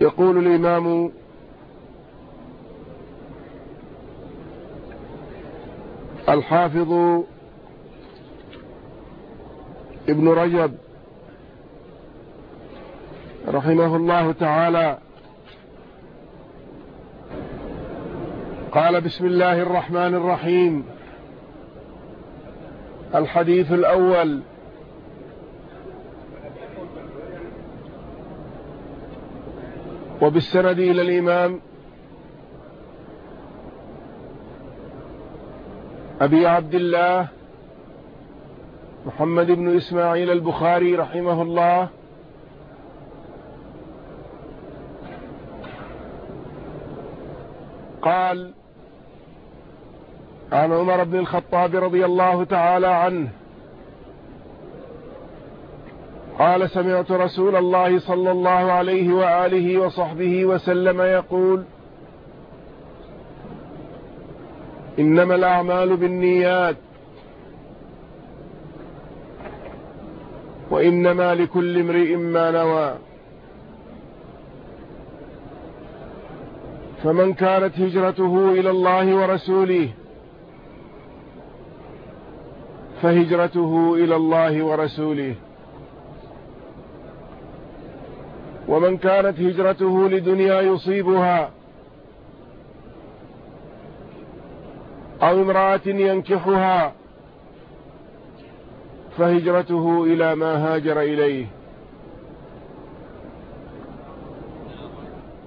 يقول الإمام الحافظ ابن رجب رحمه الله تعالى قال بسم الله الرحمن الرحيم الحديث الأول وبالسند إلى الإمام أبي عبد الله محمد بن إسماعيل البخاري رحمه الله. قال عن عمر بن الخطاب رضي الله تعالى عنه قال سمعت رسول الله صلى الله عليه وآله وصحبه وسلم يقول إنما الأعمال بالنيات وإنما لكل امرئ ما نوى. فمن كانت هجرته إلى الله ورسوله فهجرته إلى الله ورسوله. ومن كانت هجرته لدنيا يصيبها أو امرأة ينكحها فهجرته إلى ما هاجر إليه.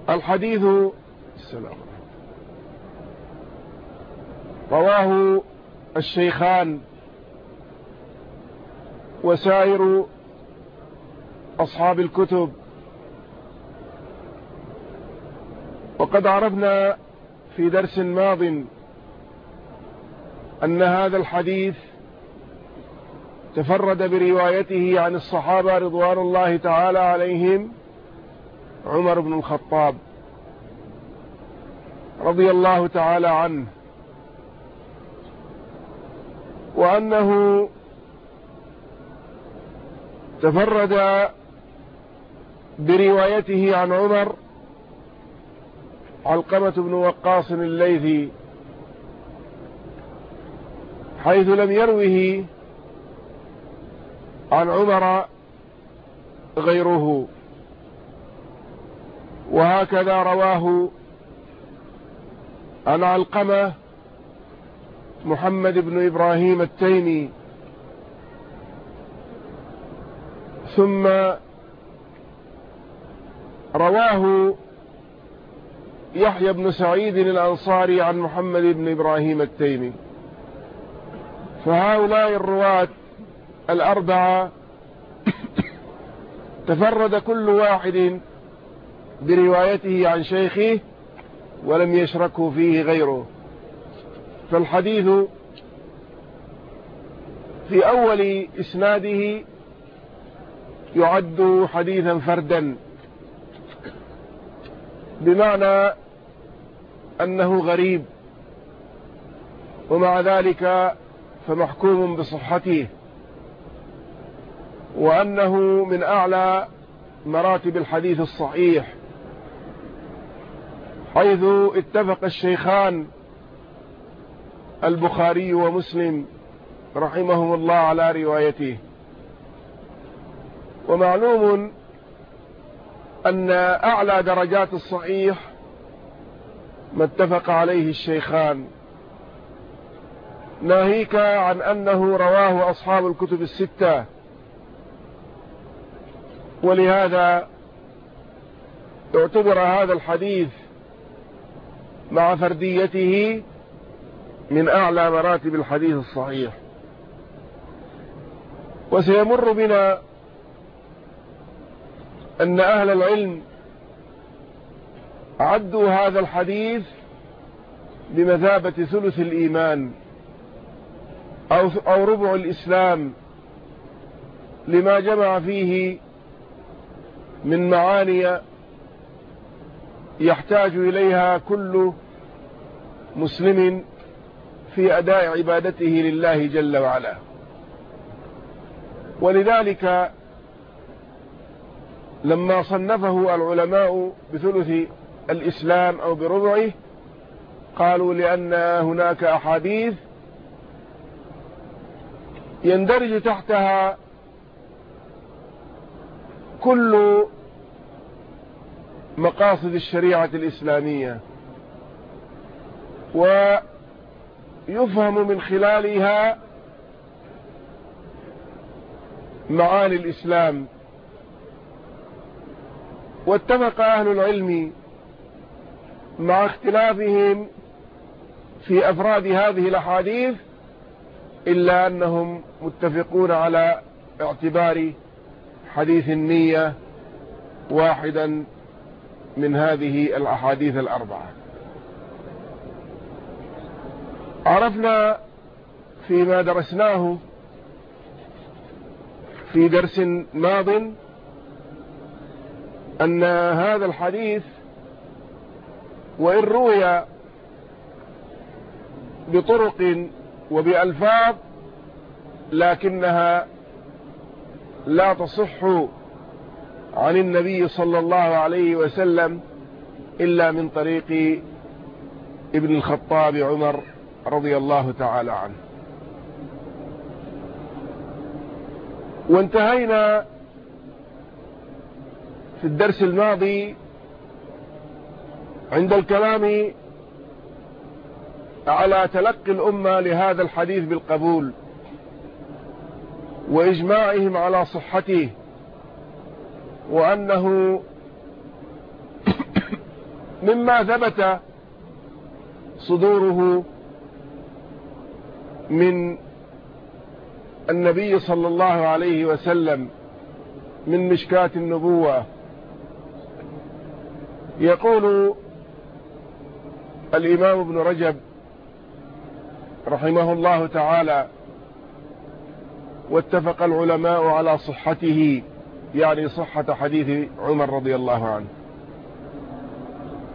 الحديث السلام رواه الشيخان وسائر أصحاب الكتب. وقد عرفنا في درس ماض أن هذا الحديث تفرد بروايته عن الصحابة رضوان الله تعالى عليهم عمر بن الخطاب رضي الله تعالى عنه وأنه تفرد بروايته عن عمر علقمة بن وقاص الليثي حيث لم يروه عن عمر غيره. وهكذا رواه عن علقمة محمد بن إبراهيم التيمي. ثم رواه يحيى بن سعيد الأنصاري عن محمد بن إبراهيم التيمي. فهؤلاء الرواة الأربعة تفرد كل واحد بروايته عن شيخه ولم يشركه فيه غيره. فالحديث في أول إسناده يعد حديثا فردا. بمعنى أنه غريب. ومع ذلك فمحكوم بصحته. وأنه من أعلى مراتب الحديث الصحيح. حيث اتفق الشيخان البخاري ومسلم رحمهم الله على روايته. ومعلوم أن أعلى درجات الصحيح ما اتفق عليه الشيخان. ناهيك عن أنه رواه أصحاب الكتب الستة. ولهذا اعتبر هذا الحديث مع فرديته من أعلى مراتب الحديث الصحيح. وسيمر بنا أن أهل العلم عدوا هذا الحديث بمثابة ثلث الإيمان أو, أو ربع الإسلام لما جمع فيه من معاني يحتاج إليها كل مسلم في أداء عبادته لله جل وعلا. ولذلك لما صنفه العلماء بثلث الإسلام أو بربعه قالوا لأن هناك أحاديث يندرج تحتها كل مقاصد الشريعة الإسلامية. ويفهم من خلالها معاني الإسلام. واتفق أهل العلم مع اختلافهم في أفراد هذه الأحاديث إلا أنهم متفقون على اعتبار حديث النية واحدا من هذه الأحاديث الأربعة. عرفنا فيما درسناه في درس ماض أن هذا الحديث وإن روي بطرق وبألفاظ لكنها لا تصح عن النبي صلى الله عليه وسلم إلا من طريق ابن الخطاب عمر رضي الله تعالى عنه. وانتهينا في الدرس الماضي عند الكلام على تلقي الأمة لهذا الحديث بالقبول وإجماعهم على صحته وأنه مما ثبت صدوره من النبي صلى الله عليه وسلم من مشكاة النبوة. يقول الإمام ابن رجب رحمه الله تعالى واتفق العلماء على صحته يعني صحة حديث عمر رضي الله عنه.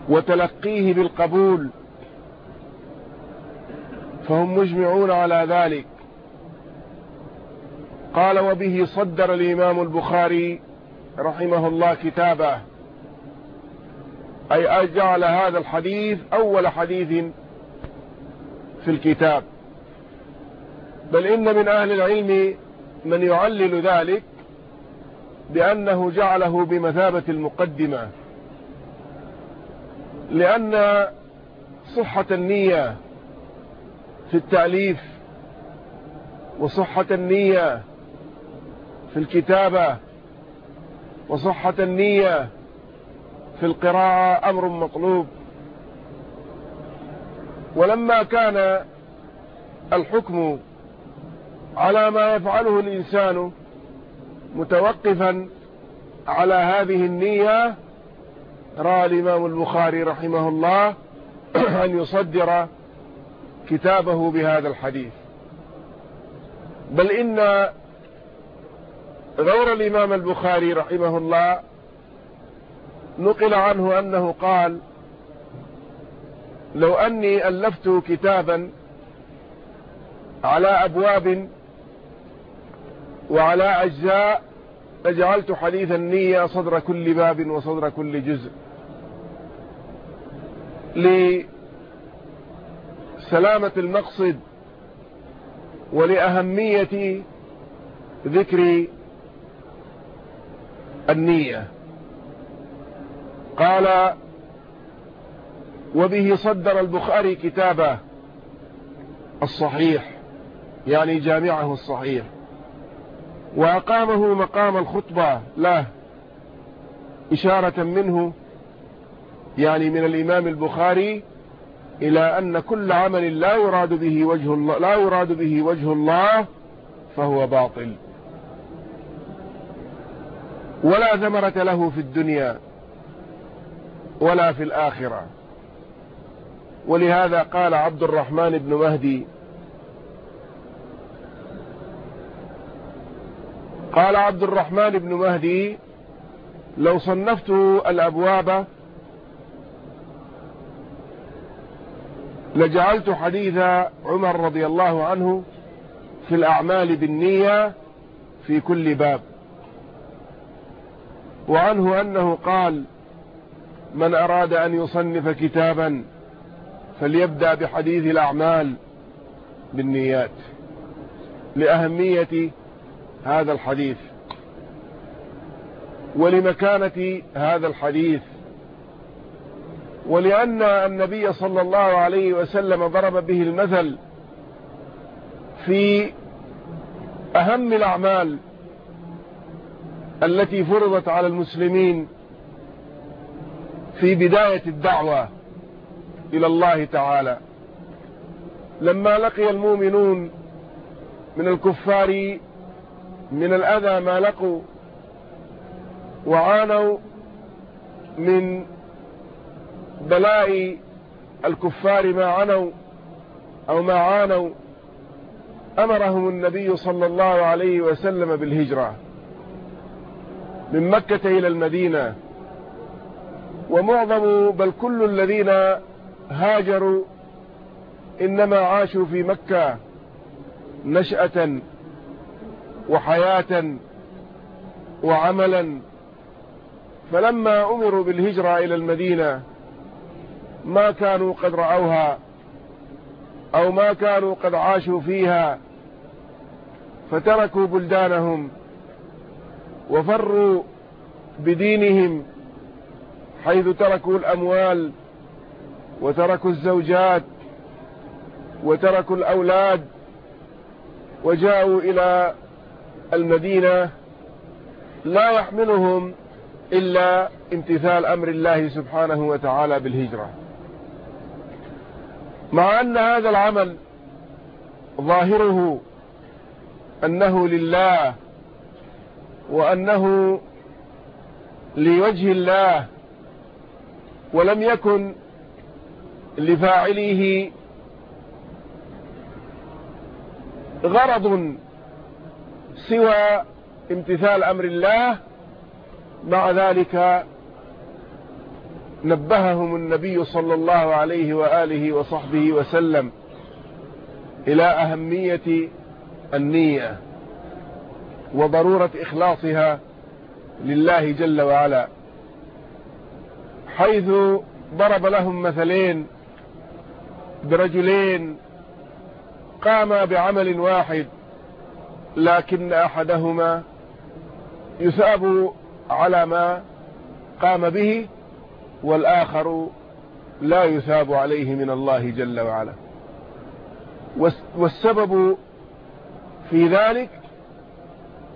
وتلقيه بالقبول فهم مجمعون على ذلك. قال وبه صدر الإمام البخاري رحمه الله كتابه أي جعل هذا الحديث أول حديث في الكتاب. بل إن من أهل العلم من يعلل ذلك بأنه جعله بمثابة المقدمة. لأن صحة النية في التأليف وصحة النية في الكتابة وصحة النية في القراءة أمر مطلوب. ولما كان الحكم على ما يفعله الإنسان متوقفا على هذه النية رأى الإمام البخاري رحمه الله أن يصدر كتابه بهذا الحديث. بل إن غور الإمام البخاري رحمه الله نقل عنه أنه قال لو أني ألفت كتابا على أبواب وعلى أجزاء لجعلت حديث النية صدر كل باب وصدر كل جزء. لسلامة المقصد ولأهمية ذكر النية. قال وبه صدر البخاري كتابه الصحيح يعني جامعه الصحيح وأقامه مقام الخطبة له إشارة منه يعني من الإمام البخاري إلى أن كل عمل لا يراد به وجه الله لا يراد به وجه الله فهو باطل. ولا ثمرة له في الدنيا. ولا في الآخرة. ولهذا قال عبد الرحمن بن مهدي قال عبد الرحمن بن مهدي لو صنفت الأبواب لجعلت حديث عمر رضي الله عنه في الأعمال بالنية في كل باب. وعنه أنه قال من أراد أن يصنف كتابا فليبدأ بحديث الأعمال بالنيات لأهمية هذا الحديث ولمكانة هذا الحديث ولأن النبي صلى الله عليه وسلم ضرب به المثل في أهم الأعمال التي فرضت على المسلمين في بداية الدعوة إلى الله تعالى. لما لقي المؤمنون من الكفار من الأذى ما لقوا وعانوا من بلاء الكفار ما عنوا أو ما عانوا أمرهم النبي صلى الله عليه وسلم بالهجرة من مكة إلى المدينة. ومعظم بل كل الذين هاجروا إنما عاشوا في مكة نشأة وحياة وعملا. فلما أمروا بالهجرة إلى المدينة ما كانوا قد رأوها أو ما كانوا قد عاشوا فيها فتركوا بلدانهم وفروا بدينهم حيث تركوا الأموال وتركوا الزوجات وتركوا الأولاد وجاءوا إلى المدينة لا يحملهم إلا امتثال أمر الله سبحانه وتعالى بالهجرة. مع أن هذا العمل ظاهره أنه لله وأنه لوجه الله ولم يكن لفاعله غرض سوى امتثال أمر الله. مع ذلك نبههم النبي صلى الله عليه وآله وصحبه وسلم إلى أهمية النية وضرورة إخلاصها لله جل وعلا. حيث ضرب لهم مثلين برجلين قاما بعمل واحد لكن أحدهما يثاب على ما قام به والآخر لا يثاب عليه من الله جل وعلا. والسبب في ذلك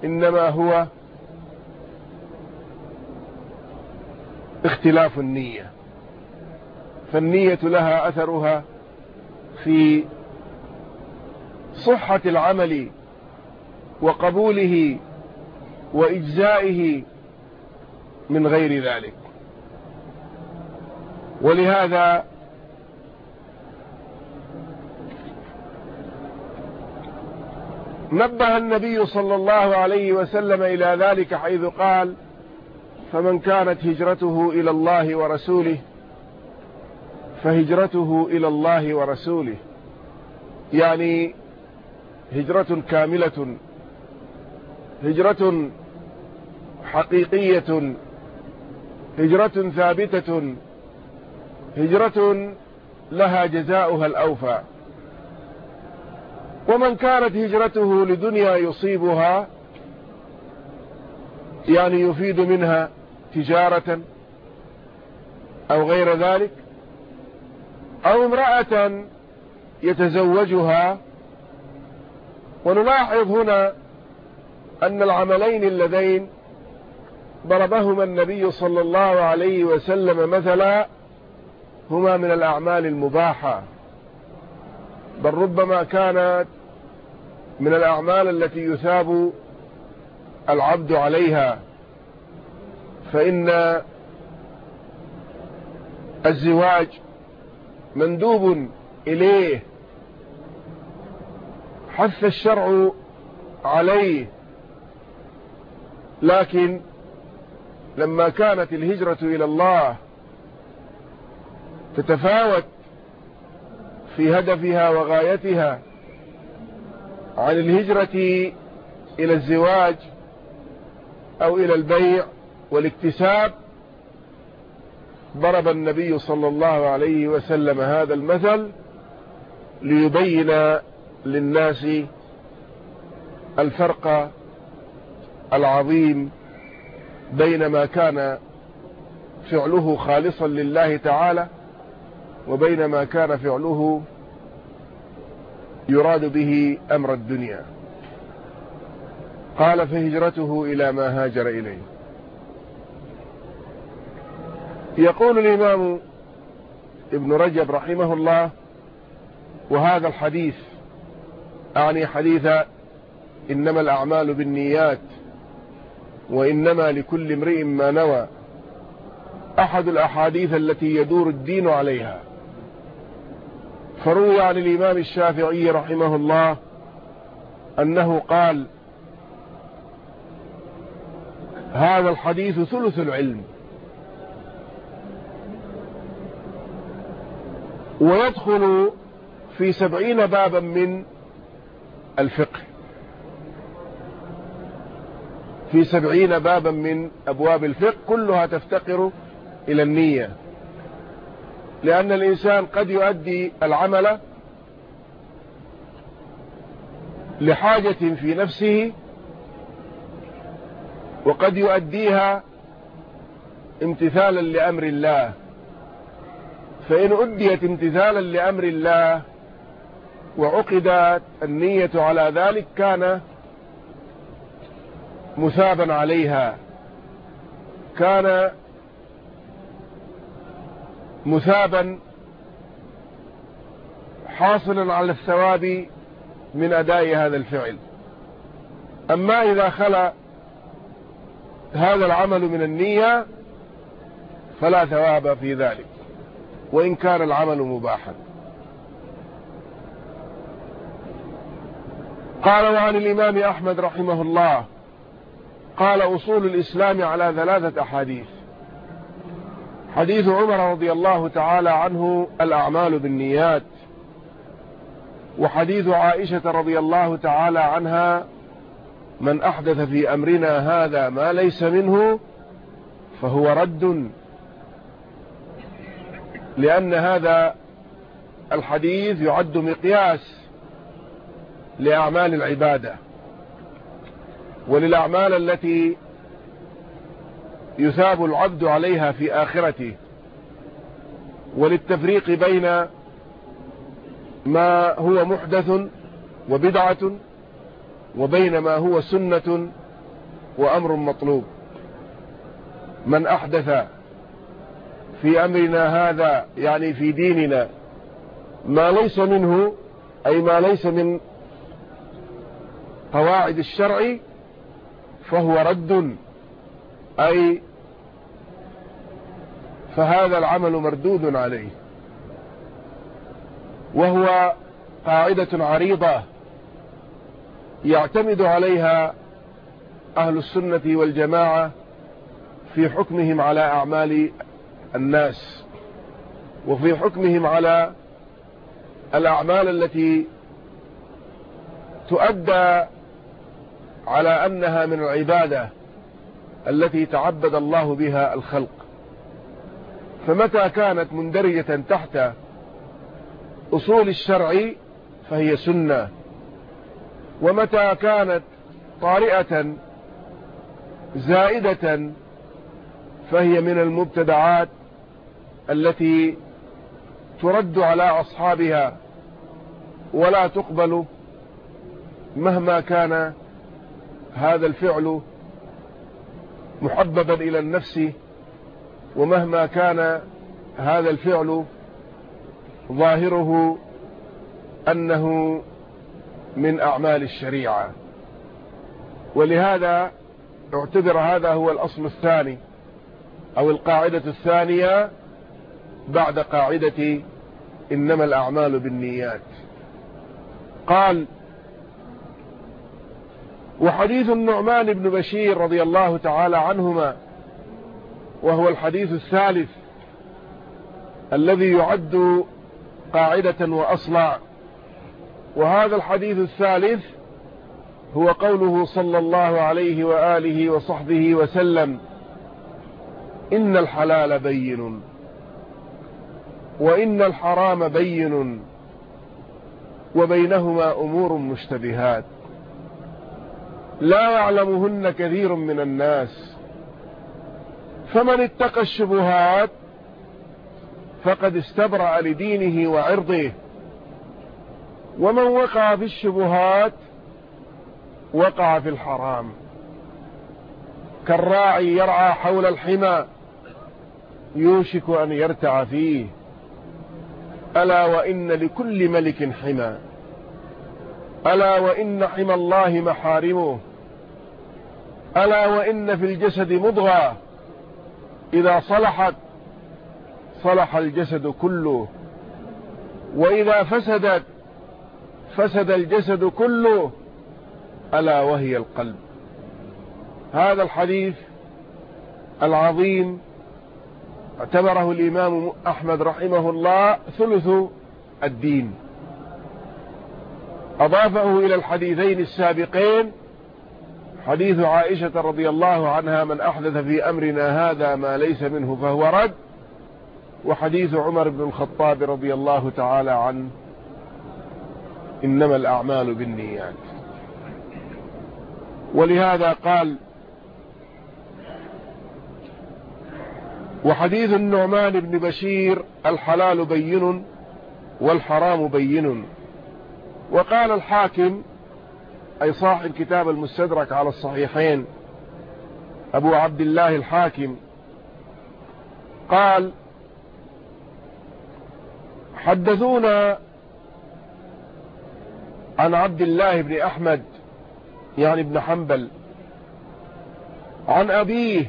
إنما هو اختلاف النية. فالنية لها أثرها في صحة العمل وقبوله وإجزائه من غير ذلك. ولهذا نبه النبي صلى الله عليه وسلم إلى ذلك حيث قال فمن كانت هجرته إلى الله ورسوله فهجرته إلى الله ورسوله. يعني هجرة كاملة هجرة حقيقية هجرة ثابتة هجرة لها جزاؤها الأوفى. ومن كانت هجرته لدنيا يصيبها يعني يفيد منها تجارة أو غير ذلك أو امرأة يتزوجها. ونلاحظ هنا أن العملين اللذين ضربهما النبي صلى الله عليه وسلم مثلا هما من الأعمال المباحة بل ربما كانت من الأعمال التي يثاب العبد عليها. فإن الزواج مندوب إليه. حث الشرع عليه. لكن لما كانت الهجرة إلى الله تتفاوت في هدفها وغايتها عن الهجرة إلى الزواج أو إلى البيع والاكتساب ضرب النبي صلى الله عليه وسلم هذا المثل ليبين للناس الفرق العظيم بين ما كان فعله خالصا لله تعالى وبين ما كان فعله يراد به أمر الدنيا. قال فهجرته إلى ما هاجر إليه. يقول الإمام ابن رجب رحمه الله وهذا الحديث أعني حديث إنما الأعمال بالنيات وإنما لكل امرئ ما نوى أحد الأحاديث التي يدور الدين عليها. فروي عن الإمام الشافعي رحمه الله أنه قال هذا الحديث ثلث العلم. ويدخل في سبعين بابا من الفقه. في سبعين بابا من أبواب الفقه كلها تفتقر إلى النية. لأن الإنسان قد يؤدي العمل لحاجة في نفسه وقد يؤديها امتثالا لأمر الله. فإن أديت امتثالا لأمر الله وعقدت النية على ذلك كان مثابا عليها. كان مثابا حاصلا على الثواب من أداء هذا الفعل. أما إذا خلى هذا العمل من النية فلا ثواب في ذلك. وإن كان العمل مباحا. قال وعن الإمام أحمد رحمه الله قال أصول الإسلام على ثلاثة أحاديث. حديث عمر رضي الله تعالى عنه الأعمال بالنيات. وحديث عائشة رضي الله تعالى عنها من أحدث في أمرنا هذا ما ليس منه فهو رد لأن هذا الحديث يعد مقياس لأعمال العبادة وللأعمال التي يثاب العبد عليها في آخرته وللتفريق بين ما هو محدث وبدعة وبين ما هو سنة وأمر مطلوب. من أحدث في أمرنا هذا يعني في ديننا ما ليس منه أي ما ليس من قواعد الشرع فهو رد. أي فهذا العمل مردود عليه. وهو قاعدة عريضة يعتمد عليها أهل السنة والجماعة في حكمهم على أعمال الناس وفي حكمهم على الأعمال التي تؤدى على أنها من العبادة التي تعبد الله بها الخلق. فمتى كانت مندرجة تحت أصول الشرع فهي سنة؟ ومتى كانت طارئة زائدة فهي من المبتدعات التي ترد على أصحابها ولا تقبل مهما كان هذا الفعل محببا إلى النفس ومهما كان هذا الفعل ظاهره أنه من أعمال الشريعة. ولهذا اعتبر هذا هو الأصل الثاني أو القاعدة الثانية بعد قاعدة إنما الأعمال بالنيات. قال وحديث النعمان بن بشير رضي الله تعالى عنهما وهو الحديث الثالث الذي يعد قاعدة وأصلع. وهذا الحديث الثالث هو قوله صلى الله عليه وآله وصحبه وسلم إن الحلال بين. وإن الحرام بين وبينهما أمور مشتبهات. لا يعلمهن كثير من الناس. فمن اتقى الشبهات فقد استبرأ لدينه وعرضه. ومن وقع في الشبهات وقع في الحرام. كالراعي يرعى حول الحمى يوشك أن يرتع فيه. ألا وإن لكل ملك حمى ألا وإن حمى الله محارمه. ألا وإن في الجسد مضغة. إذا صلحت صلح الجسد كله. وإذا فسدت فسد الجسد كله. ألا وهي القلب. هذا الحديث العظيم اعتبره الإمام أحمد رحمه الله ثلث الدين. أضافه إلى الحديثين السابقين حديث عائشة رضي الله عنها من أحدث في أمرنا هذا ما ليس منه فهو رد وحديث عمر بن الخطاب رضي الله تعالى عنه إنما الأعمال بالنيات. ولهذا قال وحديث النعمان بن بشير الحلال بين والحرام بين. وقال الحاكم أي صاحب كتاب المستدرك على الصحيحين أبو عبد الله الحاكم قال حدثونا عن عبد الله بن أحمد يعني ابن حنبل عن أبيه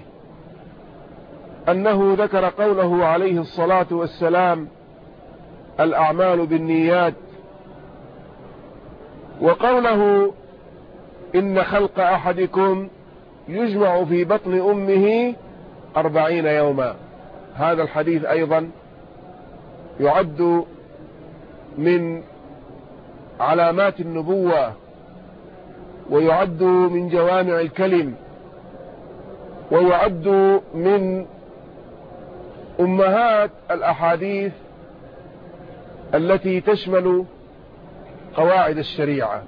أنه ذكر قوله عليه الصلاة والسلام الأعمال بالنيات. وقوله إن خلق أحدكم يجمع في بطن أمه أربعين يوما. هذا الحديث أيضا يعد من علامات النبوة ويعد من جوامع الكلم ويعد من أمهات الأحاديث التي تشمل قواعد الشريعة.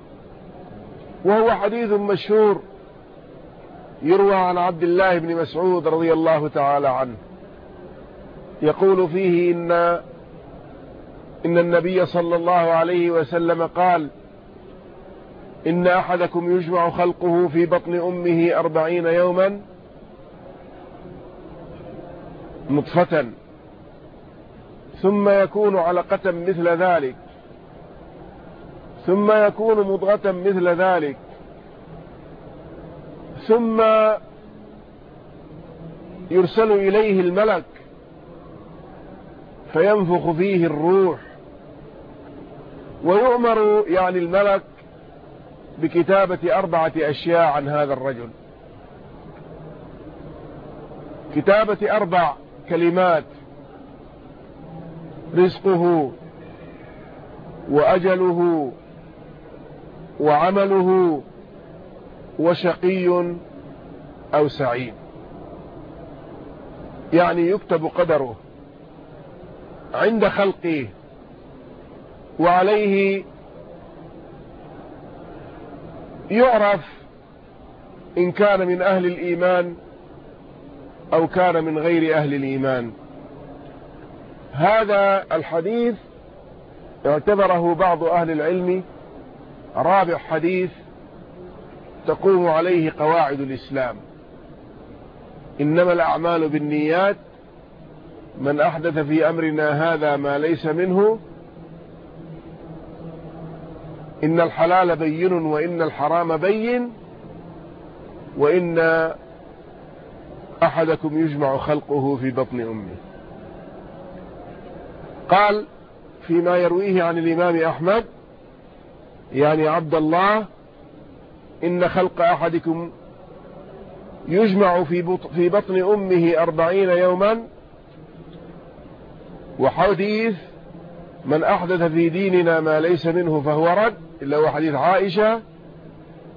وهو حديث مشهور يروى عن عبد الله بن مسعود رضي الله تعالى عنه. يقول فيه إن إن النبي صلى الله عليه وسلم قال إن أحدكم يجمع خلقه في بطن أمه أربعين يوما نطفة. ثم يكون علقة مثل ذلك. ثم يكون مضغة مثل ذلك. ثم يرسل إليه الملك فينفخ فيه الروح. ويؤمر يعني الملك بكتابة أربعة أشياء عن هذا الرجل. كتابة أربع كلمات رزقه وأجله وعمله وشقي أو سعيد. يعني يكتب قدره عند خلقه وعليه يعرف إن كان من أهل الإيمان أو كان من غير أهل الإيمان. هذا الحديث اعتبره بعض أهل العلم رابع حديث تقوم عليه قواعد الإسلام. إنما الأعمال بالنيات من أحدث في أمرنا هذا ما ليس منه إن الحلال بين وإن الحرام بين وإن أحدكم يجمع خلقه في بطن أمه. قال فيما يرويه عن الإمام أحمد يعني عبد الله إن خلق أحدكم يجمع في بطن أمه أربعين يوما وحديث من أحدث في ديننا ما ليس منه فهو رد إلا هو حديث عائشة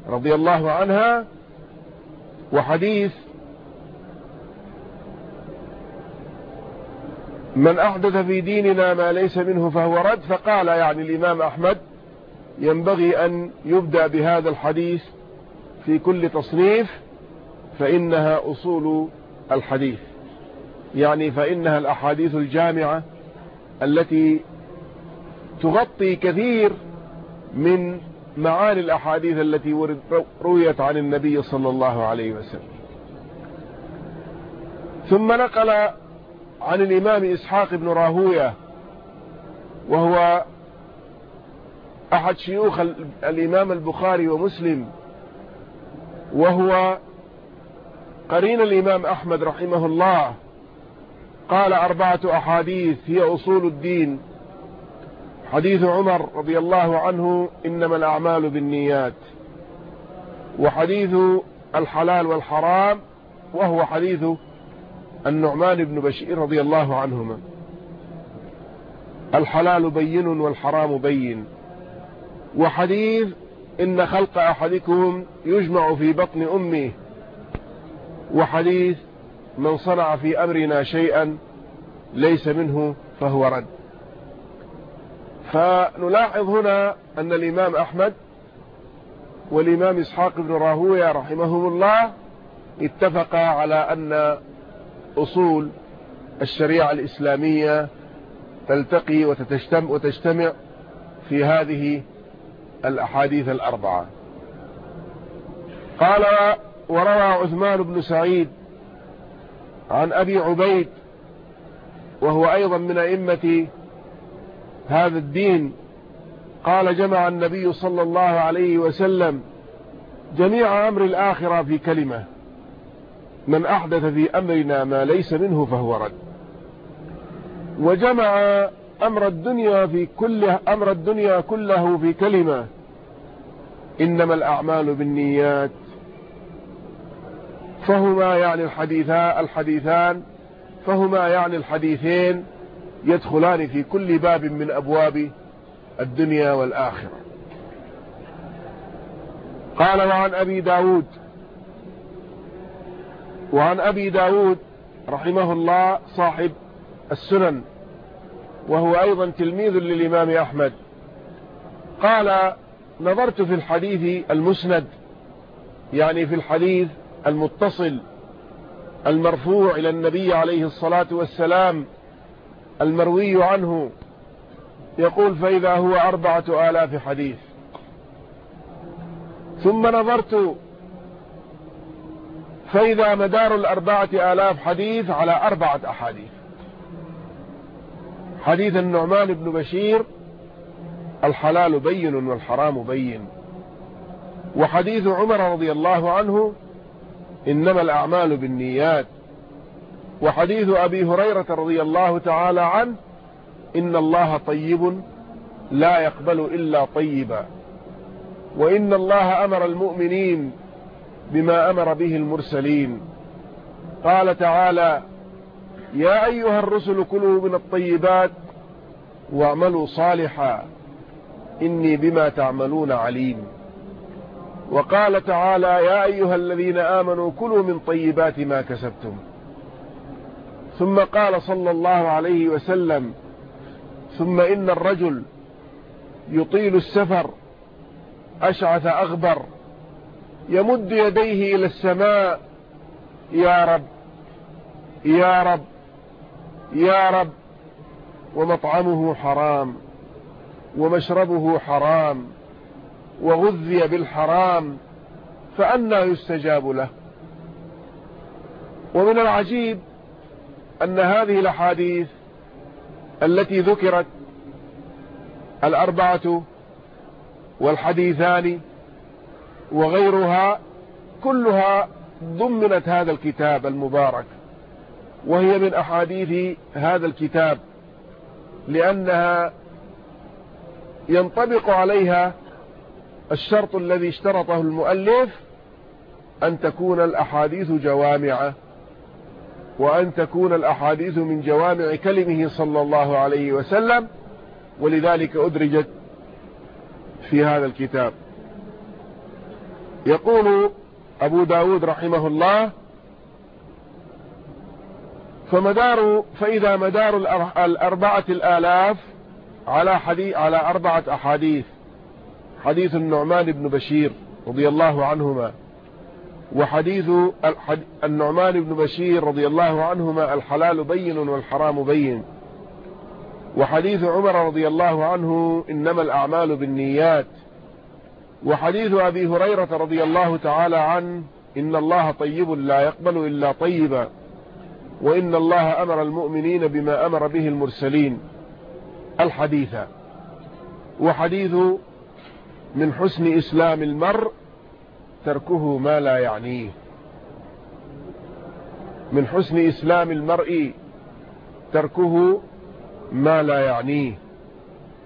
رضي الله عنها وحديث من أحدث في ديننا ما ليس منه فهو رد فقال يعني الإمام أحمد ينبغي أن يبدأ بهذا الحديث في كل تصنيف فإنها أصول الحديث. يعني فإنها الأحاديث الجامعة التي تغطي كثير من معاني الأحاديث التي رويت عن النبي صلى الله عليه وسلم. ثم نقل عن الإمام إسحاق بن راهوية وهو أحد شيوخ الإمام البخاري ومسلم وهو قرين الإمام أحمد رحمه الله. قال أربعة أحاديث هي أصول الدين. حديث عمر رضي الله عنه إنما الأعمال بالنيات. وحديث الحلال والحرام وهو حديث النعمان بن بشير رضي الله عنهما. الحلال بين والحرام بين. وحديث إن خلق أحدكم يجمع في بطن أمه. وحديث من صنع في أمرنا شيئا ليس منه فهو رد. فنلاحظ هنا أن الإمام أحمد والإمام إسحاق بن راهوية رحمهم الله اتفقا على أن أصول الشريعة الإسلامية تلتقي وتجتمع في هذه الأحاديث الأربعة. قال وروى عثمان بن سعيد عن أبي عبيد وهو أيضا من أئمة هذا الدين. قال جمع النبي صلى الله عليه وسلم جميع أمر الآخرة في كلمة. من أحدث في أمرنا ما ليس منه فهو رد. وجمع أمر الدنيا في كل أمر الدنيا كله في كلمة. إنما الأعمال بالنيات. فهما يعني الحديثان الحديثان. فهما يعني الحديثين يدخلان في كل باب من أبواب الدنيا والآخرة. قال وعن أبي داود وعن أبي داود رحمه الله صاحب السنن وهو أيضا تلميذ للإمام أحمد. قال نظرت في الحديث المسند يعني في الحديث المتصل المرفوع إلى النبي عليه الصلاة والسلام المروي عنه يقول فإذا هو أربعة آلاف حديث. ثم نظرت فإذا مدار الأربعة آلاف حديث على أربعة أحاديث. حديث النعمان بن بشير الحلال بين والحرام بين. وحديث عمر رضي الله عنه إنما الأعمال بالنيات. وحديث أبي هريرة رضي الله تعالى عنه إن الله طيب لا يقبل إلا طيبا. وإن الله أمر المؤمنين بما أمر به المرسلين. قال تعالى يا أيها الرسل كلوا من الطيبات واعملوا صالحا إني بما تعملون عليم. وقال تعالى يا أيها الذين آمنوا كلوا من طيبات ما كسبتم. ثم قال صلى الله عليه وسلم ثم إن الرجل يطيل السفر أشعث أغبر يمد يديه إلى السماء. يا رب يا رب يا رب. ومطعمه حرام ومشربه حرام وغذي بالحرام فأنا يستجاب له. ومن العجيب أن هذه الأحاديث التي ذكرت الأربعة والحديثان وغيرها كلها ضمنت هذا الكتاب المبارك وهي من أحاديث هذا الكتاب لأنها ينطبق عليها الشرط الذي اشترطه المؤلف أن تكون الأحاديث جوامعة وأن تكون الأحاديث من جوامع كلمه صلى الله عليه وسلم ولذلك أدرجت في هذا الكتاب. يقول أبو داود رحمه الله فمدار فإذا مدار الأربعة الآلاف على حديث على أربعة أحاديث حديث النعمان بن بشير رضي الله عنهما وحديث النعمان بن بشير رضي الله عنهما الحلال بين والحرام بين. وحديث عمر رضي الله عنه إنما الأعمال بالنيات. وحديث أبي هريرة رضي الله تعالى عنه إن الله طيب لا يقبل إلا طيبا وإن الله أمر المؤمنين بما أمر به المرسلين. الحديث. وحديث من حسن إسلام المرء تركه ما لا يعنيه. من حسن إسلام المرء تركه ما لا يعنيه.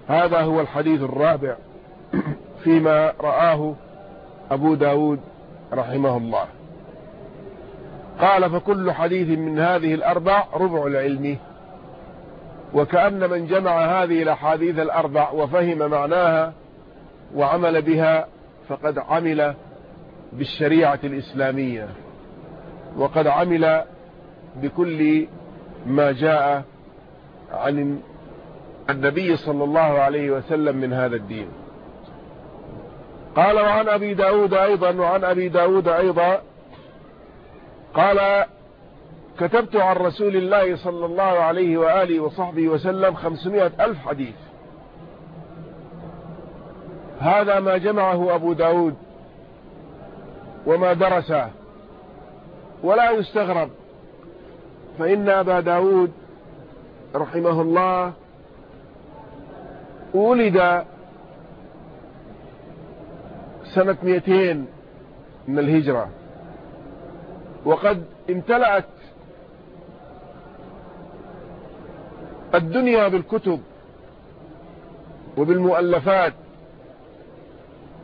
هذا هو الحديث الرابع. فيما رآه أبو داود رحمه الله. قال فكل حديث من هذه الأربع ربع العلم وكأن من جمع هذه الأحاديث الأربع وفهم معناها وعمل بها فقد عمل بالشريعة الإسلامية وقد عمل بكل ما جاء عن النبي صلى الله عليه وسلم من هذا الدين. قال وعن أبي داود أيضا وعن أبي داود أيضا قال كتبت عن رسول الله صلى الله عليه وآله وصحبه وسلم خمسمائة ألف حديث. هذا ما جمعه أبو داود وما درسه. ولا يستغرب فإن أبا داود رحمه الله ولد سنة 200 من الهجرة. وقد امتلأت الدنيا بالكتب وبالمؤلفات.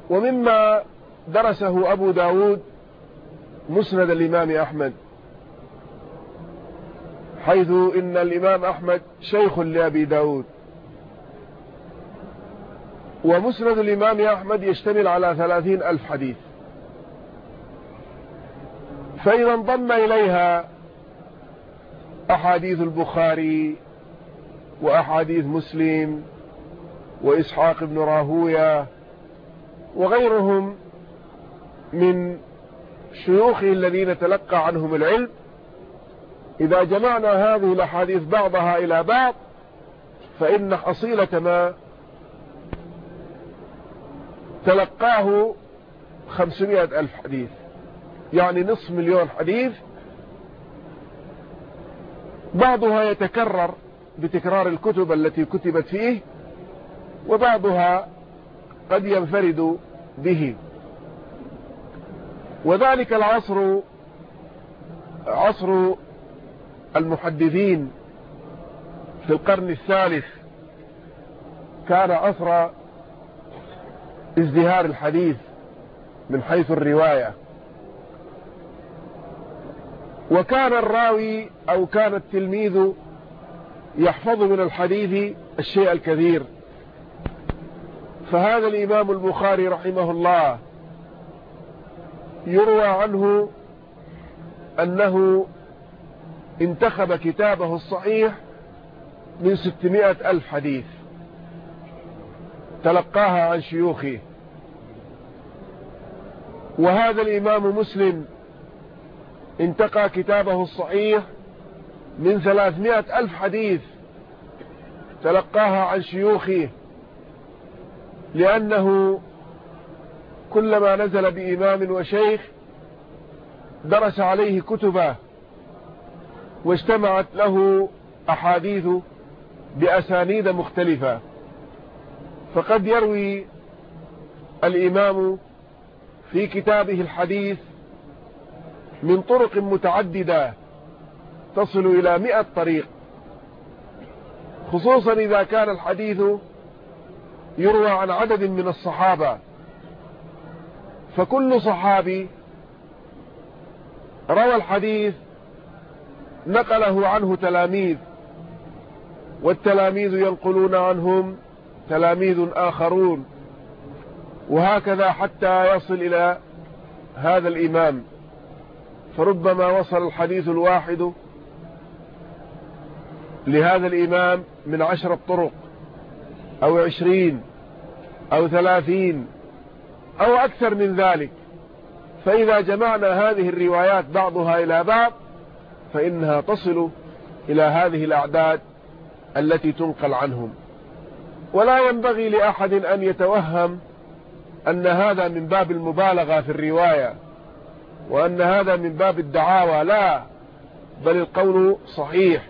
ومما درسه أبو داود مسند الإمام أحمد حيث إن الإمام أحمد شيخ لأبي داود. ومسند الإمام أحمد يشتمل على ثلاثين ألف حديث. فإذا انضم إليها أحاديث البخاري وأحاديث مسلم وإسحاق بن راهوية وغيرهم من شيوخه الذين تلقى عنهم العلم. إذا جمعنا هذه الأحاديث بعضها إلى بعض فإن حصيلة ما تلقاه خمسمائة ألف حديث. يعني نصف مليون حديث. بعضها يتكرر بتكرار الكتب التي كتبت فيه وبعضها قد ينفرد به. وذلك العصر عصر المحدثين في القرن الثالث. كان عصر ازدهار الحديث من حيث الرواية. وكان الراوي أو كان التلميذ يحفظ من الحديث الشيء الكثير. فهذا الإمام البخاري رحمه الله يروى عنه أنه انتخب كتابه الصحيح من ستمائة ألف حديث. تلقاها عن شيوخه. وهذا الإمام مسلم انتقى كتابه الصحيح من ثلاثمائة ألف حديث تلقاها عن شيوخه لأنه كلما نزل بإمام وشيخ درس عليه كتبه واجتمعت له أحاديث بأسانيد مختلفة. فقد يروي الإمام في كتابه الحديث من طرق متعددة تصل إلى مئة طريق. خصوصا إذا كان الحديث يروى عن عدد من الصحابة. فكل صحابي روى الحديث نقله عنه تلاميذ والتلاميذ ينقلون عنهم تلاميذ آخرون. وهكذا حتى يصل إلى هذا الإمام. فربما وصل الحديث الواحد لهذا الإمام من عشرة طرق أو عشرين أو ثلاثين أو أكثر من ذلك. فإذا جمعنا هذه الروايات بعضها إلى بعض فإنها تصل إلى هذه الأعداد التي تنقل عنهم. ولا ينبغي لأحد أن يتوهم أن هذا من باب المبالغة في الرواية وأن هذا من باب الدعاوى. لا بل القول صحيح.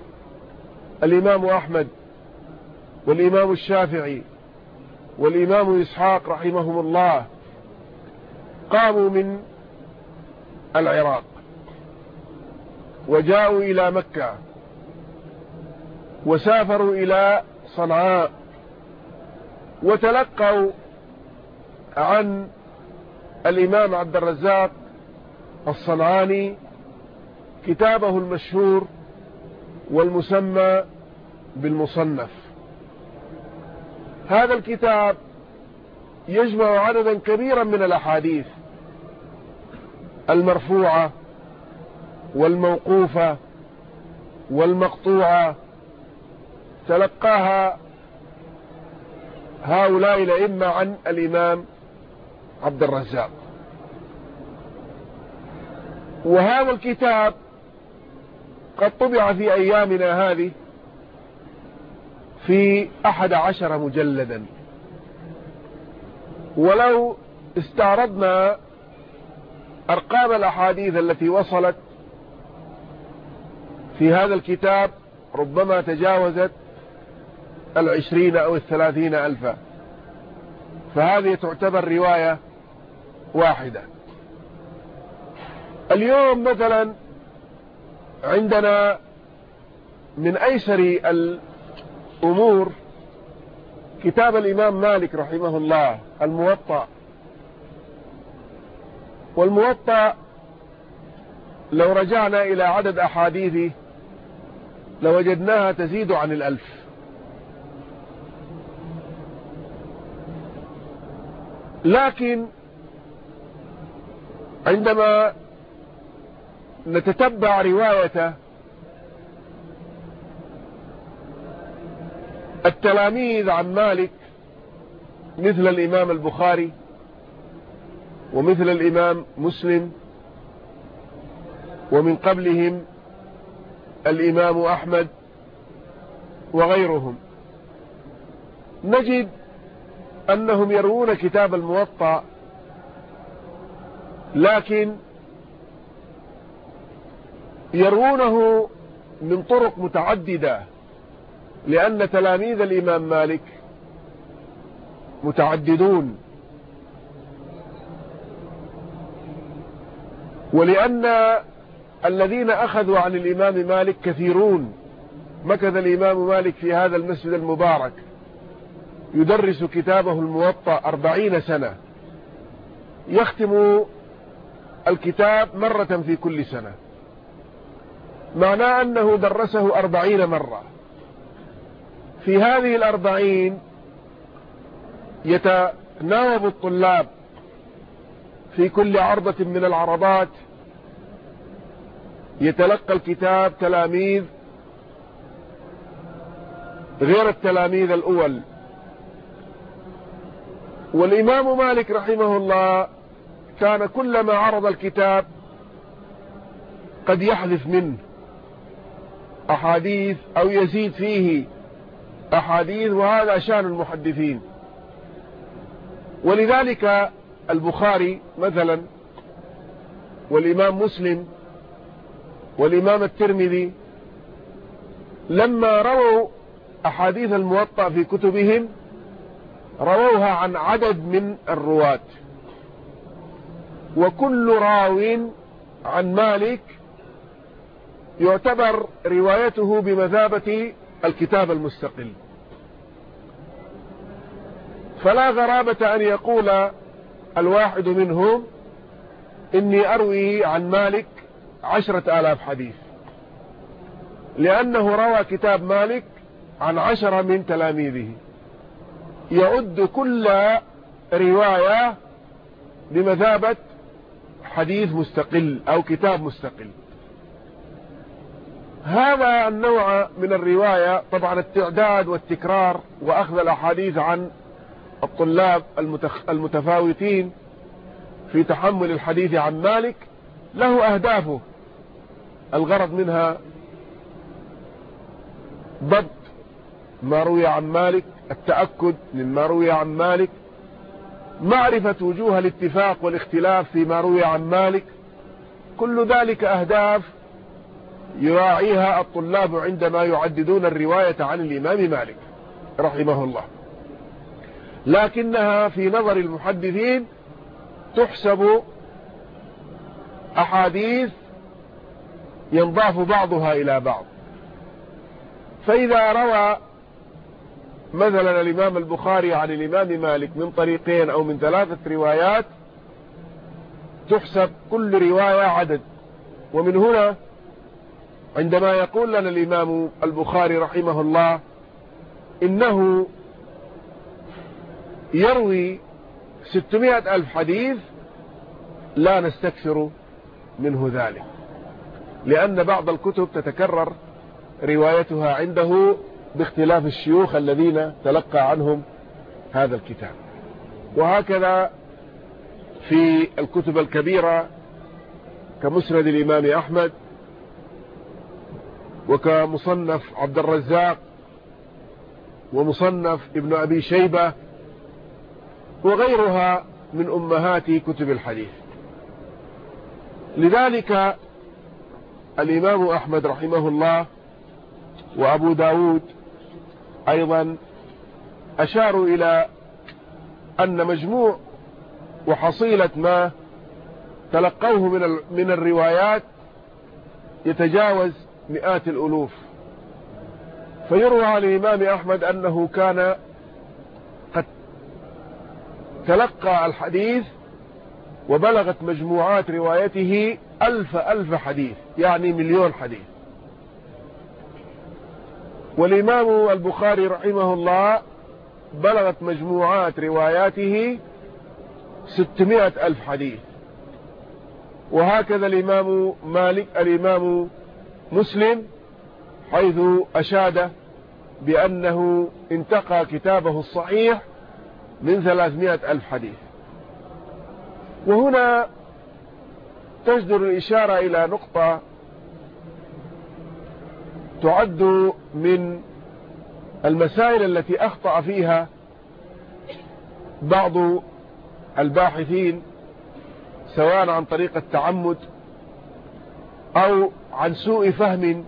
الإمام أحمد والإمام الشافعي والإمام إسحاق رحمهم الله قاموا من العراق وجاءوا إلى مكة وسافروا إلى صنعاء. وتلقوا عن الإمام عبد الرزاق الصنعاني كتابه المشهور والمسمى بالمصنف. هذا الكتاب يجمع عددا كبيرا من الأحاديث المرفوعة والموقوفة والمقطوعة تلقاها هؤلاء الأئمة عن الإمام عبد الرزاق. وهذا الكتاب قد طبع في أيامنا هذه في أحد عشر مجلدا. ولو استعرضنا أرقام الأحاديث التي وصلت في هذا الكتاب ربما تجاوزت العشرين أو الثلاثين ألفا. فهذه تعتبر رواية واحدة. اليوم مثلا عندنا من أيسر الأمور كتاب الإمام مالك رحمه الله الموطأ. والموطأ لو رجعنا إلى عدد أحاديثه لوجدناها تزيد عن الألف. لكن عندما نتتبع رواية التلاميذ عن مالك مثل الإمام البخاري ومثل الإمام مسلم ومن قبلهم الإمام أحمد وغيرهم. نجد أنهم يروون كتاب الموطأ لكن يروونه من طرق متعددة لأن تلاميذ الإمام مالك متعددون. ولأن الذين أخذوا عن الإمام مالك كثيرون. مكث الإمام مالك في هذا المسجد المبارك. يدرس كتابه الموطأ أربعين سنة. يختم الكتاب مرة في كل سنة. معناه أنه درسه أربعين مرة. في هذه الأربعين يتناوب الطلاب في كل عرضة من العرضات. يتلقى الكتاب تلاميذ غير التلاميذ الأول. والإمام مالك رحمه الله كان كلما عرض الكتاب قد يحذف منه أحاديث أو يزيد فيه أحاديث وهذا شأن المحدثين. ولذلك البخاري مثلا والإمام مسلم والإمام الترمذي لما رووا أحاديث الموطأ في كتبهم رووها عن عدد من الرواة. وكل راو عن مالك يعتبر روايته بمثابة الكتاب المستقل. فلا غرابة أن يقول الواحد منهم إني أروي عن مالك عشرة آلاف حديث. لأنه روى كتاب مالك عن عشرة من تلاميذه. يعد كل رواية بمثابة حديث مستقل أو كتاب مستقل. هذا النوع من الرواية طبعا التعداد والتكرار وأخذ الأحاديث عن الطلاب المتفاوتين في تحمل الحديث عن مالك. له أهدافه. الغرض منها ضبط ما روي عن مالك التأكد مما روي عن مالك معرفة وجوه الاتفاق والاختلاف فيما روي عن مالك كل ذلك أهداف يراعيها الطلاب عندما يعددون الرواية عن الإمام مالك رحمه الله. لكنها في نظر المحدثين تحسب أحاديث ينضاف بعضها إلى بعض. فإذا روى مثلا الإمام البخاري عن الإمام مالك من طريقين أو من ثلاثة روايات تحسب كل رواية عدد. ومن هنا عندما يقول لنا الإمام البخاري رحمه الله إنه يروي ستمائة ألف حديث لا نستكثر منه ذلك لأن بعض الكتب تتكرر روايتها عنده باختلاف الشيوخ الذين تلقى عنهم هذا الكتاب. وهكذا في الكتب الكبيرة كمسند الإمام أحمد وكمصنف عبد الرزاق ومصنف ابن أبي شيبة وغيرها من أمهات كتب الحديث. لذلك الإمام أحمد رحمه الله وأبو داود أيضا أشاروا إلى أن مجموع وحصيلة ما تلقوه من من الروايات يتجاوز مئات الألوف. فيروى عن الإمام أحمد أنه كان قد تلقى الحديث وبلغت مجموعات روايته ألف ألف حديث يعني مليون حديث. والإمام البخاري رحمه الله بلغت مجموعات رواياته ستمائة ألف حديث. وهكذا الإمام مالك الإمام مسلم حيث أشاد بأنه انتقى كتابه الصحيح من ثلاثمائة ألف حديث. وهنا تجدر الإشارة إلى نقطة تعد من المسائل التي أخطأ فيها بعض الباحثين سواء عن طريق التعمد أو عن سوء فهم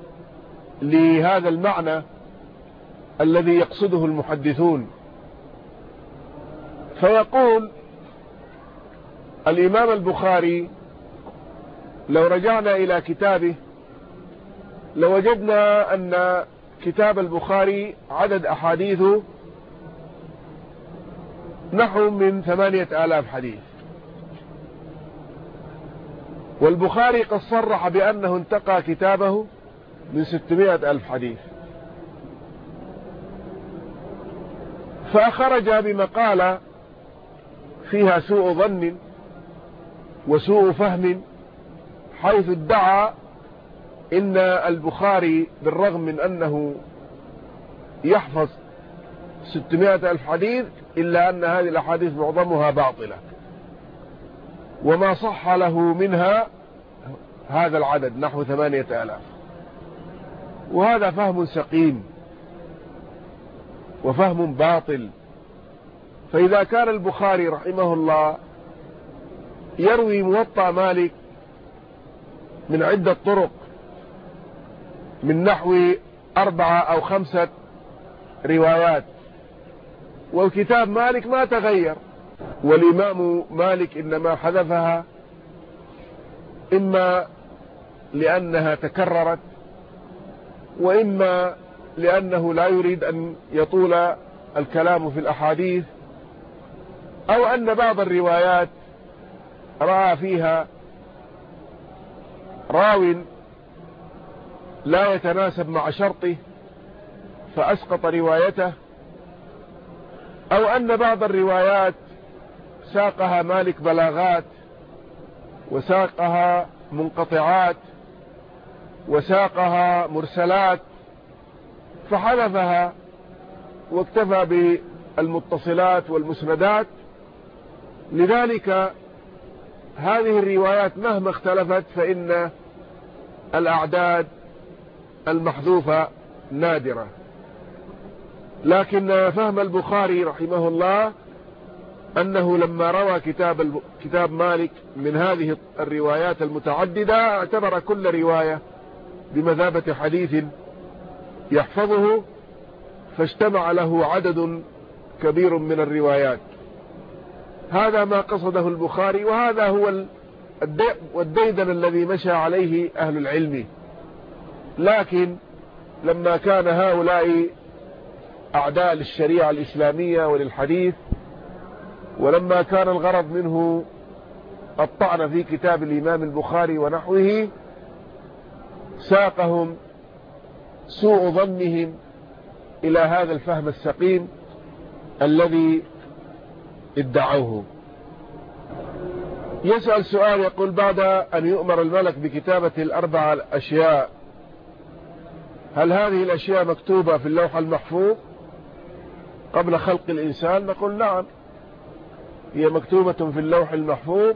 لهذا المعنى الذي يقصده المحدثون. فيقول الإمام البخاري لو رجعنا إلى كتابه لوجدنا أن كتاب البخاري عدد أحاديثه نحو من ثمانية آلاف حديث. والبخاري قد صرح بأنه انتقى كتابه من ستمائة ألف حديث. فأخرج بمقالة فيها سوء ظن وسوء فهم حيث ادعى إن البخاري بالرغم من أنه يحفظ ستمائة ألف حديث إلا أن هذه الأحاديث معظمها باطلة. وما صح له منها هذا العدد نحو ثمانية آلاف. وهذا فهم سقيم وفهم باطل. فإذا كان البخاري رحمه الله يروي موطأ مالك من عدة طرق من نحو أربعة أو خمسة روايات. والكتاب مالك ما تغير. والإمام مالك إنما حذفها إما لأنها تكررت وإما لأنه لا يريد أن يطول الكلام في الأحاديث أو أن بعض الروايات رأى فيها راو لا يتناسب مع شرطه فأسقط روايته أو أن بعض الروايات ساقها مالك بلاغات وساقها منقطعات وساقها مرسلات فحذفها واكتفى بالمتصلات والمسندات. لذلك هذه الروايات مهما اختلفت فإن الأعداد المحذوفة نادرة. لكن فهم البخاري رحمه الله أنه لما روى كتاب كتاب مالك من هذه الروايات المتعددة اعتبر كل رواية بمثابة حديث يحفظه فاجتمع له عدد كبير من الروايات. هذا ما قصده البخاري وهذا هو الديدن الذي مشى عليه أهل العلم. لكن لما كان هؤلاء أعداء للشريعة الإسلامية وللحديث ولما كان الغرض منه الطعن في كتاب الإمام البخاري ونحوه ساقهم سوء ظنهم إلى هذا الفهم السقيم الذي ادعوه. يسأل سؤال يقول بعد أن يؤمر الملك بكتابة الأربع أشياء هل هذه الأشياء مكتوبة في اللوح المحفوظ قبل خلق الإنسان؟ نقول نعم. هي مكتوبة في اللوح المحفوظ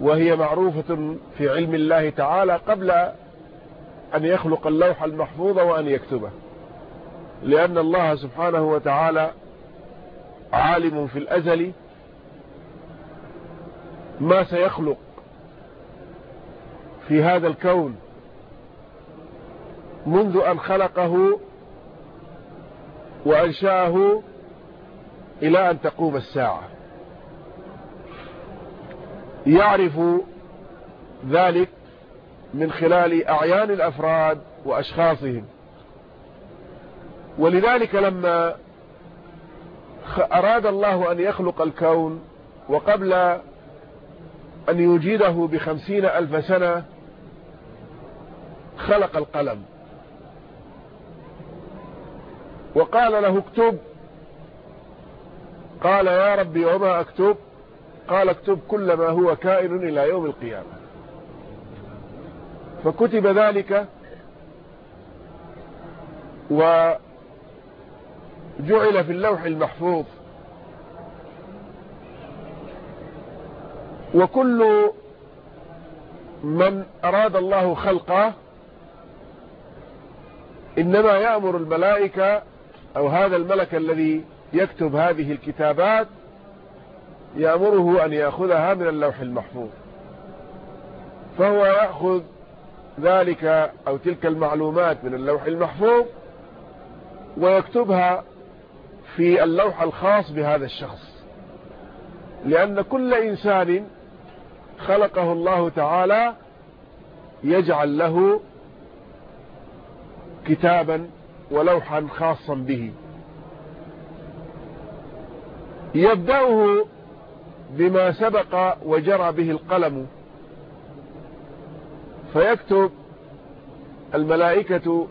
وهي معروفة في علم الله تعالى قبل أن يخلق اللوح المحفوظ وأن يكتبه. لأن الله سبحانه وتعالى عالم في الأزل ما سيخلق في هذا الكون منذ أن خلقه وأنشأه إلى أن تقوم الساعة. يعرف ذلك من خلال أعيان الأفراد وأشخاصهم. ولذلك لما أراد الله أن يخلق الكون وقبل أن يوجده بخمسين ألف سنة خلق القلم. وقال له اكتب. قال يا ربي وما اكتب. قال اكتب كل ما هو كائن إلى يوم القيامة. فكتب ذلك وجعل في اللوح المحفوظ. وكل من أراد الله خلقه إنما يأمر الملائكة أو هذا الملك الذي يكتب هذه الكتابات يأمره أن يأخذها من اللوح المحفوظ. فهو يأخذ ذلك أو تلك المعلومات من اللوح المحفوظ ويكتبها في اللوح الخاص بهذا الشخص. لأن كل إنسان خلقه الله تعالى يجعل له كتابا ولوحا خاصا به. يبدأه بما سبق وجرى به القلم. فيكتب الملائكة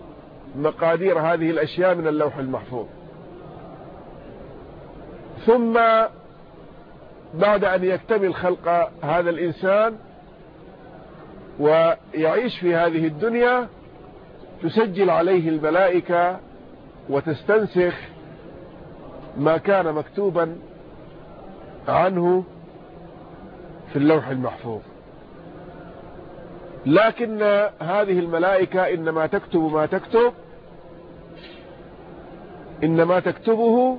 مقادير هذه الأشياء من اللوح المحفوظ. ثم بعد أن يكتمل خلق هذا الإنسان ويعيش في هذه الدنيا تسجل عليه الملائكة وتستنسخ ما كان مكتوبا عنه في اللوح المحفوظ. لكن هذه الملائكة إنما تكتب ما تكتب إنما تكتبه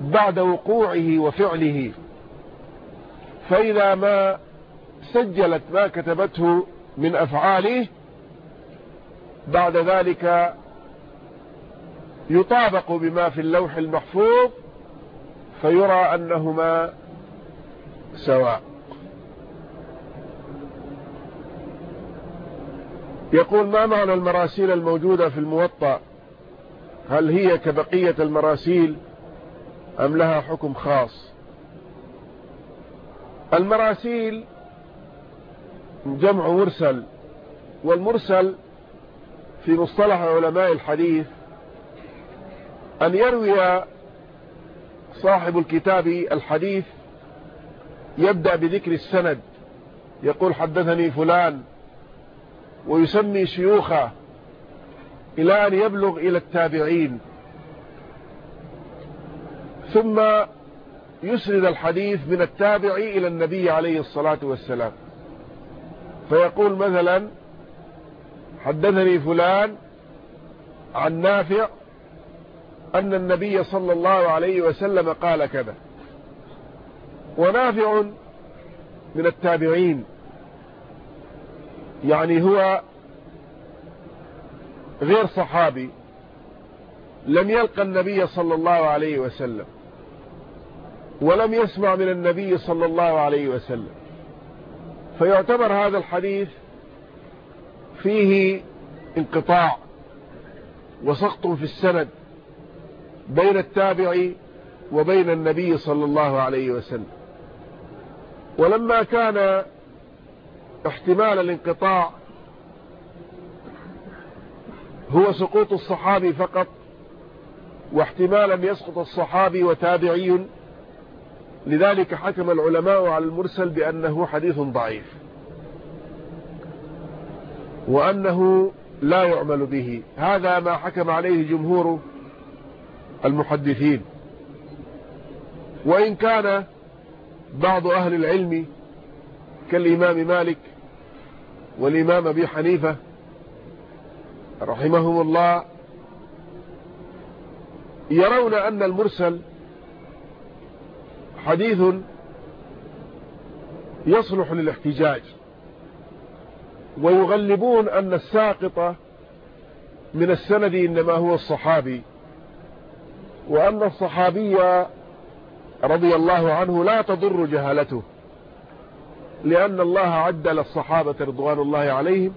بعد وقوعه وفعله. فإذا ما سجلت ما كتبته من أفعاله بعد ذلك يطابق بما في اللوح المحفوظ فيرى أنهما سواء. يقول ما معنى المراسيل الموجودة في الموطأ؟ هل هي كبقية المراسيل أم لها حكم خاص؟ المراسيل جمع مرسل والمرسل في مصطلح علماء الحديث أن يروي صاحب الكتاب الحديث يبدأ بذكر السند. يقول حدثني فلان ويسمي شيوخه إلى أن يبلغ إلى التابعين. ثم يسرد الحديث من التابع إلى النبي عليه الصلاة والسلام. فيقول مثلا حدثني فلان عن نافع أن النبي صلى الله عليه وسلم قال كذا. ونافع من التابعين. يعني هو غير صحابي. لم يلقى النبي صلى الله عليه وسلم. ولم يسمع من النبي صلى الله عليه وسلم. فيعتبر هذا الحديث فيه انقطاع وسقط في السند بين التابع وبين النبي صلى الله عليه وسلم. ولما كان احتمال الانقطاع هو سقوط الصحابي فقط واحتمال ان يسقط الصحابي وتابعي لذلك حكم العلماء على المرسل بأنه حديث ضعيف. وأنه لا يعمل به. هذا ما حكم عليه جمهور المحدثين. وإن كان بعض أهل العلم كالإمام مالك والإمام أبي حنيفة رحمهم الله يرون أن المرسل حديث يصلح للاحتجاج. ويغلبون أن الساقط من السند إنما هو الصحابي وأن الصحابي رضي الله عنه لا تضر جهالته لأن الله عدل الصحابة رضوان الله عليهم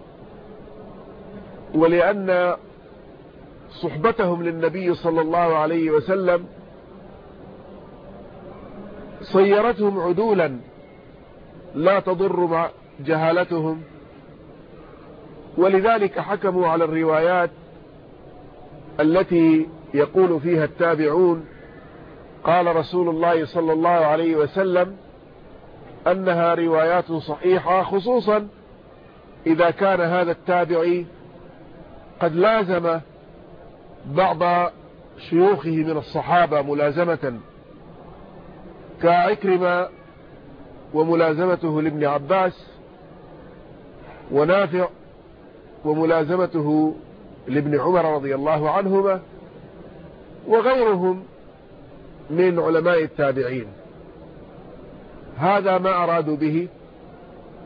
ولأن صحبتهم للنبي صلى الله عليه وسلم صيرتهم عدولا لا تضر جهالتهم. ولذلك حكموا على الروايات التي يقول فيها التابعون قال رسول الله صلى الله عليه وسلم أنها روايات صحيحة خصوصا إذا كان هذا التابعي قد لازم بعض شيوخه من الصحابة ملازمة كعكرمة وملازمته لابن عباس ونافع وملازمته لابن عمر رضي الله عنهما وغيرهم من علماء التابعين. هذا ما أرادوا به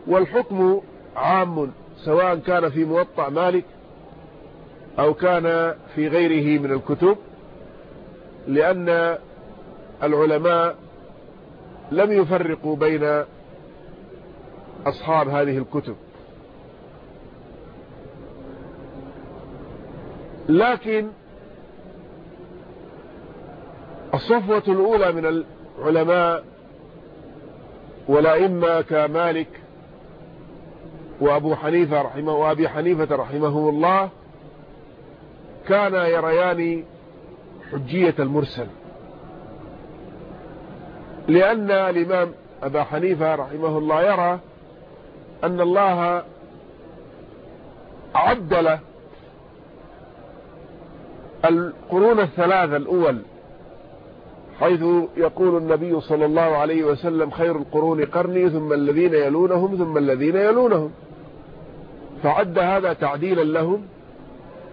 والحكم عام سواء كان في موطع مالك أو كان في غيره من الكتب لأن العلماء لم يفرقوا بين أصحاب هذه الكتب. لكن الصفوة الأولى من العلماء والأئمة كمالك وأبو حنيفة رحمه وأبي حنيفة رحمه الله كان يريان حجية المرسل. لأن الإمام أبا حنيفة رحمه الله يرى أن الله عدل القرون الثلاثة الأول حيث يقول النبي صلى الله عليه وسلم خير القرون قرني ثم الذين يلونهم ثم الذين يلونهم. فعد هذا تعديلا لهم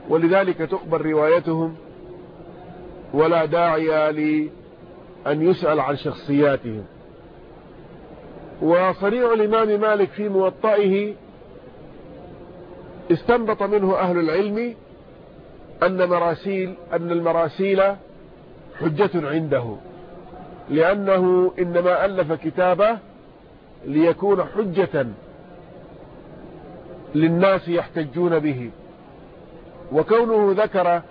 ولذلك تقبل روايتهم ولا داعي أن يسأل عن شخصياتهم. وصريع الإمام مالك في موطئه استنبط منه أهل العلم أن مراسيل أن المراسيل حجة عنده لأنه إنما ألف كتابه ليكون حجة للناس يحتجون به. وكونه ذكر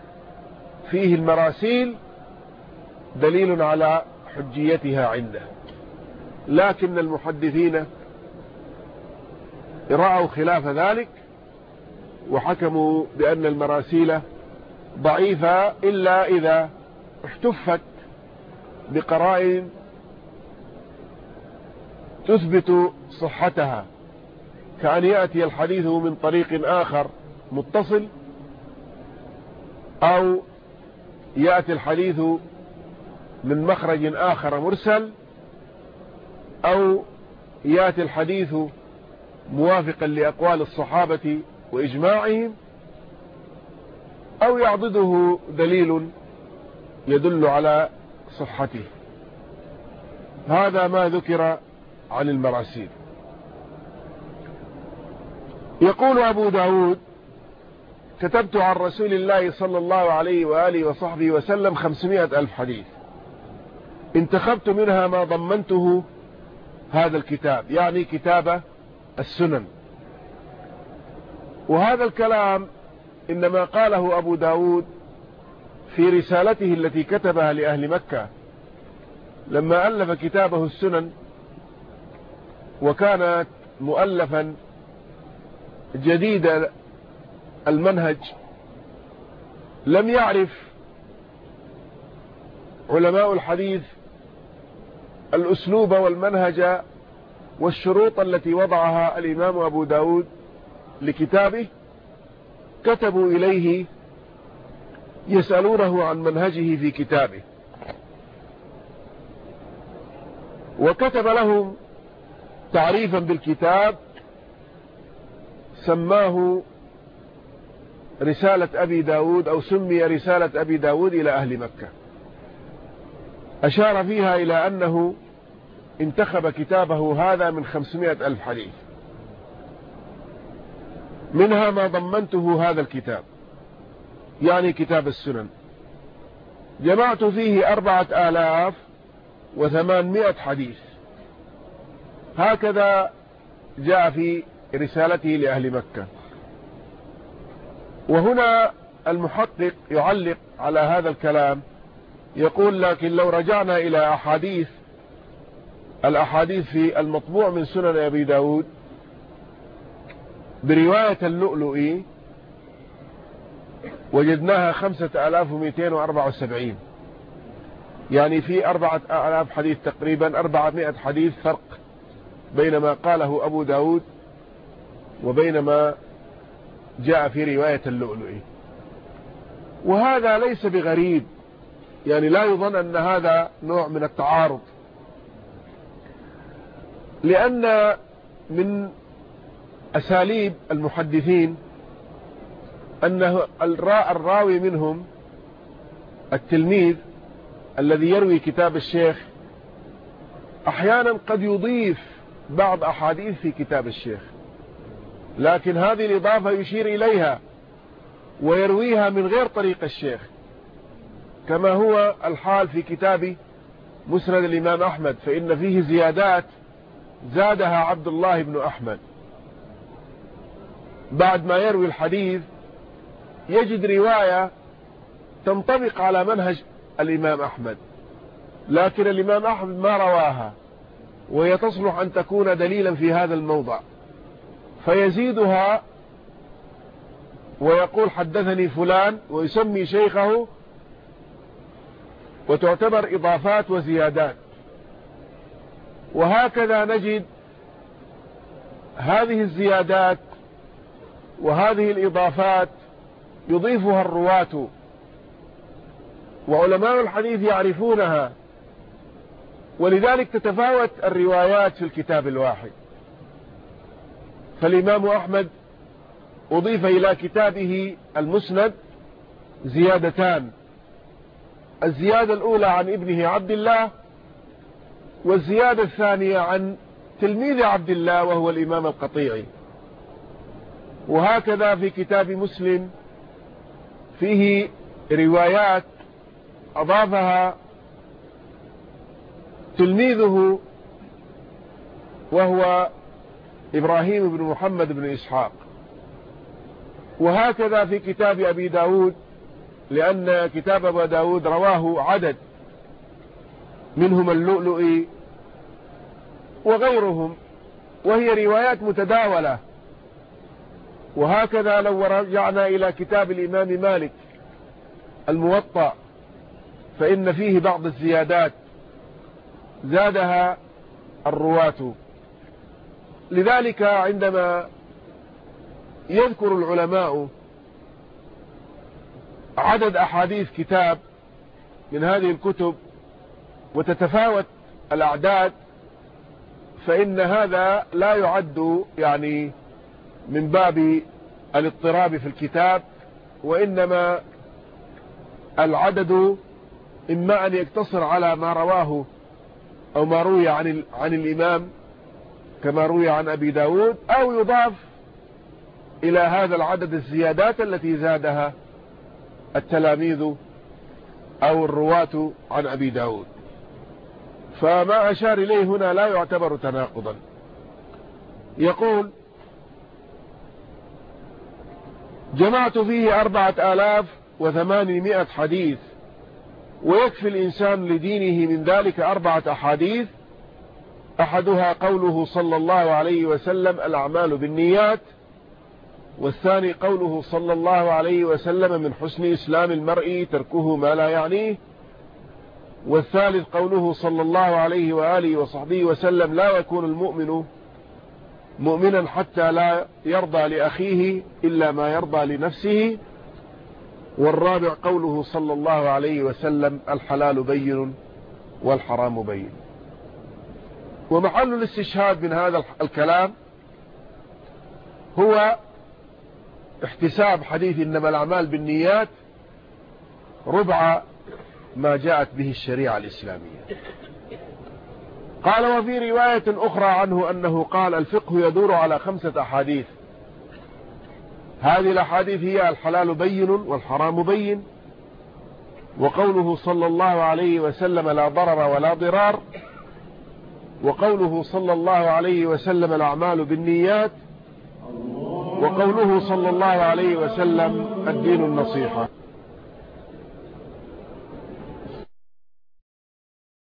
فيه المراسيل دليل على حجيتها عنده. لكن المحدثين رأوا خلاف ذلك وحكموا بأن المراسيل ضعيفة إلا إذا احتفت بقرائن تثبت صحتها. كأن يأتي الحديث من طريق آخر متصل أو يأتي الحديث من مخرج آخر مرسل أو يأتي الحديث موافقا لأقوال الصحابة وإجماعهم. أو يعضده دليل يدل على صحته. هذا ما ذكر عن المراسيل. يقول أبو داود كتبت عن رسول الله صلى الله عليه وآله وصحبه وسلم خمسمائة ألف حديث. انتخبت منها ما ضمنته هذا الكتاب يعني كتاب السنن. وهذا الكلام إنما قاله أبو داود في رسالته التي كتبها لأهل مكة لما ألف كتابه السنن وكانت مؤلفا جديد المنهج لم يعرف علماء الحديث الأسلوب والمنهج والشروط التي وضعها الإمام أبو داود لكتابه كتبوا إليه يسألونه عن منهجه في كتابه. وكتب لهم تعريفا بالكتاب سماه رسالة أبي داود أو سمي رسالة أبي داود إلى أهل مكة. أشار فيها إلى أنه انتخب كتابه هذا من خمسمائة ألف حديث. منها ما ضمنته هذا الكتاب يعني كتاب السنن. جمعت فيه أربعة آلاف وثمانمائة حديث. هكذا جاء في رسالته لأهل مكة. وهنا المحقق يعلق على هذا الكلام يقول لكن لو رجعنا إلى أحاديث الأحاديث في المطبوع من سنن أبي داود برواية اللؤلؤي وجدناها خمسة آلاف ومئتين وأربعة وسبعين. يعني في أربعة آلاف حديث تقريبا أربعمائة حديث فرق بين ما قاله أبو داود وبين ما جاء في رواية اللؤلؤي وهذا ليس بغريب. يعني لا يظن أن هذا نوع من التعارض. لأن من أساليب المحدثين أنه الراوي منهم التلميذ الذي يروي كتاب الشيخ أحيانا قد يضيف بعض أحاديث في كتاب الشيخ لكن هذه الإضافة يشير إليها ويرويها من غير طريق الشيخ كما هو الحال في كتاب مسند الإمام أحمد فإن فيه زيادات زادها عبد الله بن أحمد. بعد ما يروي الحديث يجد رواية تنطبق على منهج الإمام أحمد. لكن الإمام أحمد ما رواها وهي تصلح أن تكون دليلا في هذا الموضع. فيزيدها ويقول حدثني فلان ويسمي شيخه وتعتبر إضافات وزيادات وهكذا نجد هذه الزيادات وهذه الإضافات يضيفها الرواة. وعلماء الحديث يعرفونها. ولذلك تتفاوت الروايات في الكتاب الواحد. فالإمام أحمد أضيف إلى كتابه المسند زيادتان. الزيادة الأولى عن ابنه عبد الله والزيادة الثانية عن تلميذ عبد الله وهو الإمام القطيعي. وهكذا في كتاب مسلم فيه روايات أضافها تلميذه وهو إبراهيم بن محمد بن إسحاق. وهكذا في كتاب أبي داود لأن كتاب أبي داود رواه عدد منهم اللؤلؤي وغيرهم وهي روايات متداولة. وهكذا لو رجعنا إلى كتاب الإمام مالك الموطأ فإن فيه بعض الزيادات زادها الرواة. لذلك عندما يذكر العلماء عدد أحاديث كتاب من هذه الكتب وتتفاوت الأعداد فإن هذا لا يعد يعني من باب الاضطراب في الكتاب وإنما العدد إما أن يقتصر على ما رواه أو ما روي عن, عن الإمام كما روي عن أبي داود أو يضاف إلى هذا العدد الزيادات التي زادها التلاميذ أو الرواة عن أبي داود. فما أشار إليه هنا لا يعتبر تناقضا. يقول جمعت فيه أربعة آلاف وثمانمائة حديث ويكفي الإنسان لدينه من ذلك أربعة أحاديث. أحدها قوله صلى الله عليه وسلم الأعمال بالنيات. والثاني قوله صلى الله عليه وسلم من حسن إسلام المرء تركه ما لا يعنيه. والثالث قوله صلى الله عليه وآله وصحبه وسلم لا يكون المؤمن مؤمنا حتى لا يرضى لأخيه إلا ما يرضى لنفسه والرابع قوله صلى الله عليه وسلم الحلال بين والحرام بين. ومحل الاستشهاد من هذا الكلام هو احتساب حديث إنما الأعمال بالنيات ربع ما جاءت به الشريعة الإسلامية. قال وفي رواية أخرى عنه أنه قال الفقه يدور على خمسة أحاديث. هذه الأحاديث هي الحلال بين والحرام بين وقوله صلى الله عليه وسلم لا ضرر ولا ضرار وقوله صلى الله عليه وسلم الأعمال بالنيات وقوله صلى الله عليه وسلم الدين النصيحة.